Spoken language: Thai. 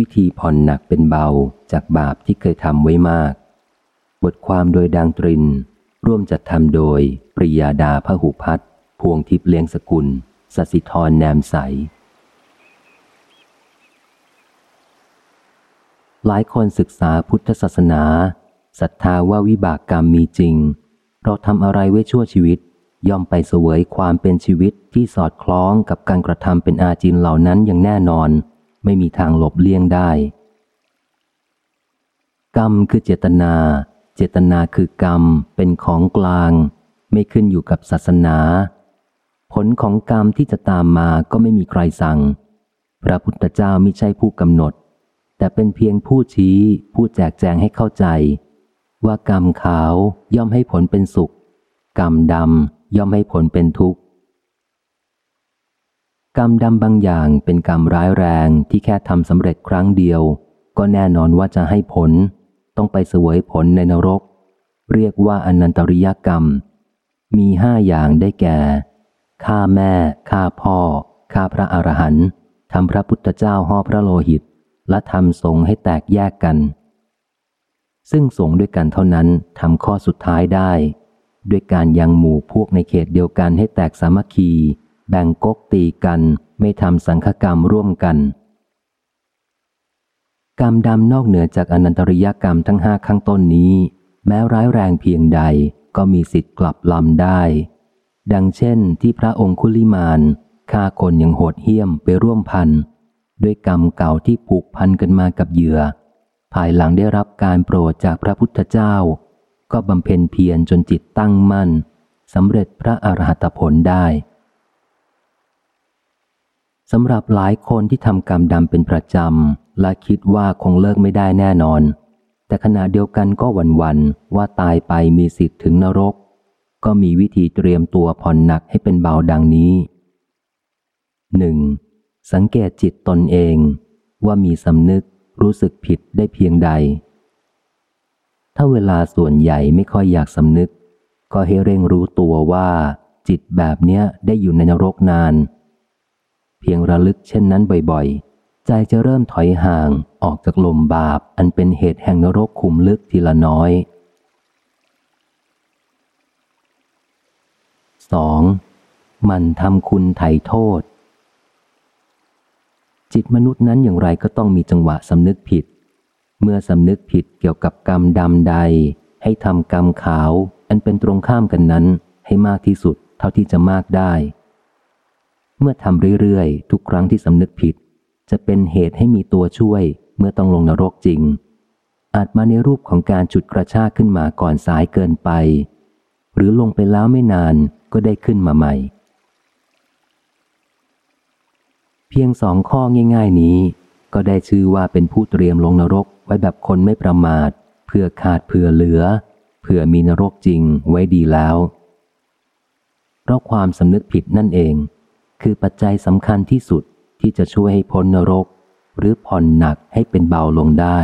วิธีผ่อนหนักเป็นเบาจากบาปที่เคยทำไว้มาก บทความโดยดังตริน ร่วมจัดทำโดย ปริยาดาพหุพัฒพวงทิพเลี้ยงสกุลสสิธรแนมใส หลายคนศึกษาพุทธศาสนาศรัทธาว่าวิบากกรรมมีจริง เราทำอะไรไว้ชั่วชีวิต ย่อมไปเสวยความเป็นชีวิตที่สอดคล้องกับการกระทำเป็นอาจินเหล่านั้นอย่างแน่นอน ไม่มีทางหลบเลี่ยงได้ กรรมคือเจตนา เจตนาคือกรรมเป็นของกลาง ไม่ขึ้นอยู่กับศาสนา ผลของกรรมที่จะตามมาก็ไม่มีใครสั่ง พระพุทธเจ้าไม่ใช่ผู้กำหนด แต่เป็นเพียงผู้ชี้ ผู้แจกแจงให้เข้าใจ ว่ากรรมขาวย่อมให้ผลเป็นสุข กรรมดำย่อมให้ผลเป็นทุกข์ กรรมดำบางอย่างเป็นกรรมร้ายแรงที่แค่ทำสำเร็จครั้งเดียว ก็แน่นอนว่าจะให้ผล ต้องไปเสวยผลในนรก เรียกว่าอนันตริยกรรม มีห้าอย่างได้แก่ฆ่าแม่ฆ่าพ่อฆ่าพระอรหันต์ทำพระพุทธเจ้าห่อพระโลหิต และทำสงให้แตกแยกกัน ซึ่งสงด้วยกันเท่านั้นทำข้อสุดท้ายได้ ด้วยการยังหมู่พวกในเขตเดียวกันให้แตกสามัคคี แบ่งกกตีกันไม่ทำสังฆกรรมร่วมกัน กรรมดำนอกเหนือจากอนันตริยกรรมทั้งห้าข้างต้นนี้ แม้ร้ายแรงเพียงใดก็มีสิทธิ์กลับลำได้ ดังเช่นที่พระองคุลิมานฆ่าคนอย่างโหดเหี้ยมไปร่วมพัน ด้วยกรรมเก่าที่ผูกพันกันมากับเหยื่อ ภายหลังได้รับการโปรดจากพระพุทธเจ้า ก็บำเพ็ญเพียรจนจิตตั้งมั่นสำเร็จพระอรหัตผลได้ สำหรับหลายคนที่ทำกรรมดำเป็นประจำ และคิดว่าคงเลิกไม่ได้แน่นอน แต่ขณะเดียวกันก็หวั่นวันว่าตายไปมีสิทธิ์ถึงนรก ก็มีวิธีเตรียมตัวผ่อนหนักให้เป็นเบาดังนี้หนึ่งสังเกตจิตตนเอง ว่ามีสำนึกรู้สึกผิดได้เพียงใด ถ้าเวลาส่วนใหญ่ไม่ค่อยอยากสำนึก ก็ให้เร่งรู้ตัวว่า จิตแบบเนี้ยได้อยู่ในนรกนาน เพียงระลึกเช่นนั้นบ่อยๆ ใจจะเริ่มถอยห่างออกจากลมบาป อันเป็นเหตุแห่งนรกขุมลึกทีละน้อย 2. มันทำคุณไถ่โทษ จิตมนุษย์นั้นอย่างไรก็ต้องมีจังหวะสำนึกผิด เมื่อสำนึกผิดเกี่ยวกับกรรมดำใด ให้ทำกรรมขาว อันเป็นตรงข้ามกันนั้นให้มากที่สุดเท่าที่จะมากได้ เมื่อทำเรื่อยๆ ทุกครั้งที่สำนึกผิด จะเป็นเหตุให้มีตัวช่วยเมื่อต้องลงนรกจริง อาจมาในรูปของการจุดกระชากขึ้นมาก่อนสายเกินไป หรือลงไปแล้วไม่นานก็ได้ขึ้นมาใหม่ เพียงสองข้อง่าย ๆ นี้ ก็ได้ชื่อว่าเป็นผู้เตรียมลงนรกไว้แบบคนไม่ประมาท เพื่อขาดเพื่อเหลือเพื่อมีนรกจริงไว้ดีแล้ว เพราะความสำนึกผิดนั่นเอง คือปัจจัยสำคัญที่สุดที่จะช่วยให้พ้นนรก หรือผ่อนหนักให้เป็นเบาลงได้